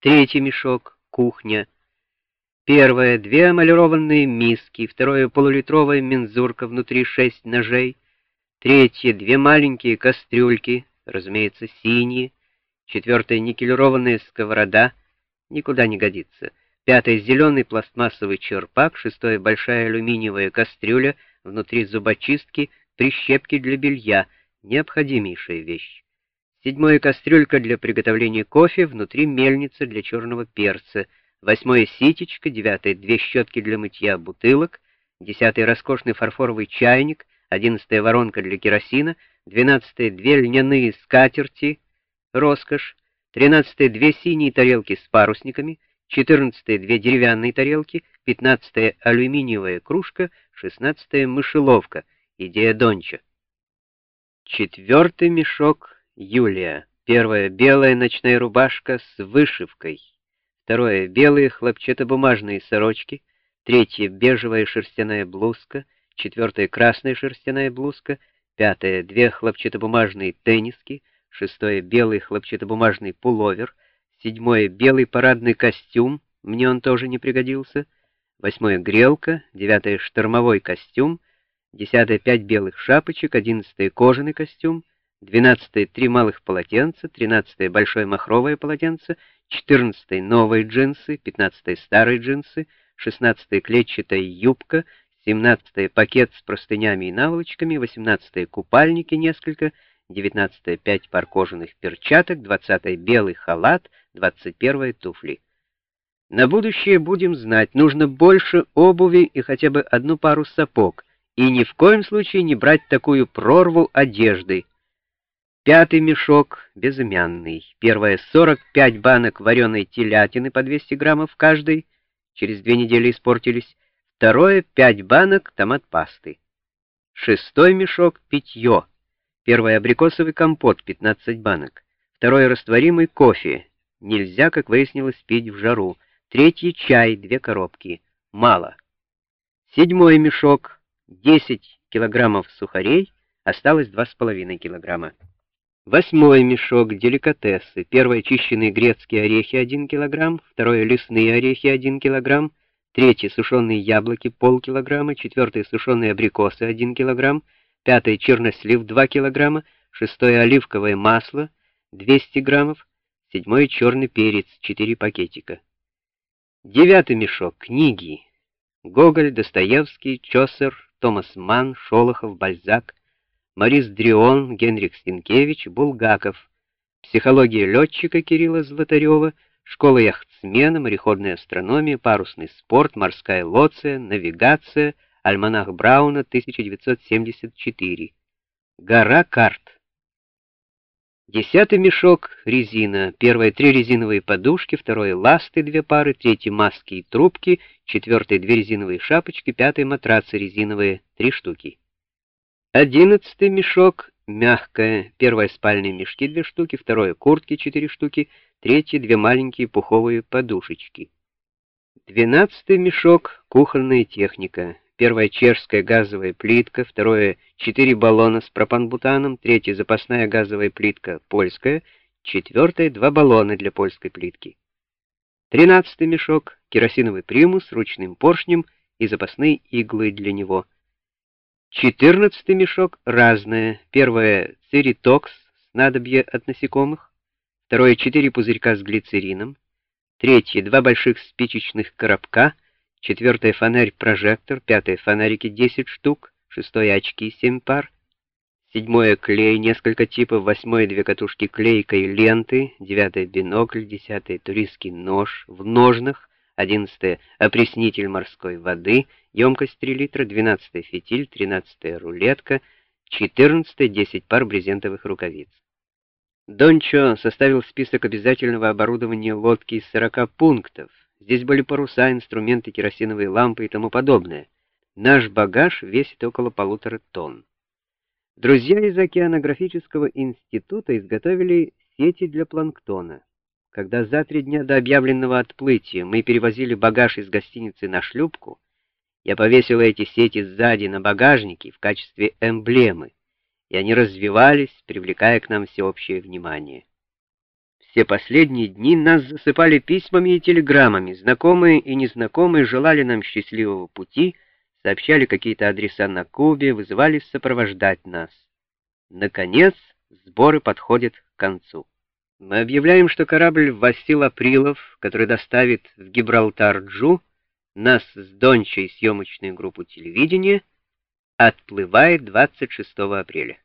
Третий мешок — кухня. Первое — две эмалированные миски, второе — полулитровая мензурка, внутри шесть ножей. Третье — две маленькие кастрюльки, разумеется, синие. Четвертое — никелированная сковорода, никуда не годится. Пятое — зеленый пластмассовый черпак. Шестое — большая алюминиевая кастрюля, внутри зубочистки, прищепки для белья, необходимейшая вещь. Седьмое — кастрюлька для приготовления кофе, внутри мельница для черного перца. Восьмое — ситечка. Девятое — две щетки для мытья бутылок. Десятое — роскошный фарфоровый чайник. Одиннадцатое — воронка для керосина. Двенадцатое — две льняные скатерти. Роскошь. Тринадцатое — две синие тарелки с парусниками. Четырнадцатое — две деревянные тарелки. Пятнадцатое — алюминиевая кружка. Шестнадцатое — мышеловка. Идея Донча. Четвертый мешок — Юлия. Первое — белая ночная рубашка с вышивкой. Второе — белые хлопчатобумажные сорочки. Третье — бежевая шерстяная блузка. Четвертое — красная шерстяная блузка. Пятое — две хлопчатобумажные тенниски. Шестое — белый хлопчатобумажный пуловер. Седьмое — белый парадный костюм. Мне он тоже не пригодился. Восьмое — грелка. Девятое — штормовой костюм. Десятое — пять белых шапочек. Одиннадцатое — кожаный костюм. Двенадцатое — три малых полотенца, тринадцатое — большое махровое полотенце, четырнадцатое — новые джинсы, пятнадцатое — старые джинсы, шестнадцатое — клетчатая юбка, семнадцатое — пакет с простынями и наволочками, восемнадцатое — купальники несколько, девятнадцатое — пять пар кожаных перчаток, двадцатое — белый халат, двадцать первое — туфли. На будущее будем знать, нужно больше обуви и хотя бы одну пару сапог, и ни в коем случае не брать такую прорву одежды, Пятый мешок безымянный. Первое — 45 банок вареной телятины по 200 граммов каждой, через две недели испортились. Второе — 5 банок томат-пасты. Шестой мешок — питье. Первое — абрикосовый компот, 15 банок. Второе — растворимый кофе. Нельзя, как выяснилось, пить в жару. Третий — чай, две коробки. Мало. Седьмой мешок — 10 килограммов сухарей, осталось 2,5 килограмма. Восьмой мешок деликатесы. Первое чищенные грецкие орехи 1 кг, второе лесные орехи 1 кг, третье сушеные яблоки полкилограмма, четвертое сушеные абрикосы 1 кг, пятое чернослив 2 кг, шестое оливковое масло 200 граммов, седьмое черный перец 4 пакетика. Девятый мешок книги. Гоголь, Достоевский, Чосер, Томас Манн, Шолохов, Бальзак, Морис Дрион, Генрих Стенкевич, Булгаков, психология летчика Кирилла Златарева, школа яхтсмена, мореходная астрономия, парусный спорт, морская лоция, навигация, альманах Брауна, 1974. Гора карт. Десятый мешок — резина. Первое — три резиновые подушки, второе — ласты, две пары, третье — маски и трубки, четвертое — две резиновые шапочки, пятое — матрацы резиновые, три штуки. Одиннадцатый мешок — мягкое. Первое — спальные мешки, две штуки. Второе — куртки, четыре штуки. Третье — две маленькие пуховые подушечки. Двенадцатый мешок — кухонная техника. Первая — чешская газовая плитка. Второе — четыре баллона с пропанбутаном. Третье — запасная газовая плитка, польская. Четвертое — два баллона для польской плитки. Тринадцатый мешок — керосиновый примус с ручным поршнем и запасные иглы для него — Четырнадцатый мешок разное. Первое — церитокс, снадобье от насекомых. Второе — четыре пузырька с глицерином. Третье — два больших спичечных коробка. Четвертое — фонарь-прожектор. Пятое — фонарики 10 штук. Шестое — очки 7 пар. Седьмое — клей, несколько типов. Восьмое — две катушки клейкой ленты. Девятое — бинокль. Десятое — туристский нож в ножнах. Одиннадцатое — опреснитель морской воды емкость 3 литра, 12 фитиль, 13 рулетка, 14 10 пар брезентовых рукавиц. Дончо составил список обязательного оборудования лодки из 40 пунктов. Здесь были паруса, инструменты, керосиновые лампы и тому подобное. Наш багаж весит около полутора тонн. Друзья из океанографического института изготовили сети для планктона. Когда за три дня до объявленного отплытия мы перевозили багаж из гостиницы на шлюпку, я повесила эти сети сзади на багажнике в качестве эмблемы, и они развивались, привлекая к нам всеобщее внимание. Все последние дни нас засыпали письмами и телеграммами. Знакомые и незнакомые желали нам счастливого пути, сообщали какие-то адреса на Кубе, вызывались сопровождать нас. Наконец, сборы подходят к концу. Мы объявляем, что корабль Васил Априлов, который доставит в Гибралтар-Джу нас с Дончей съемочную группу телевидения, отплывает 26 апреля.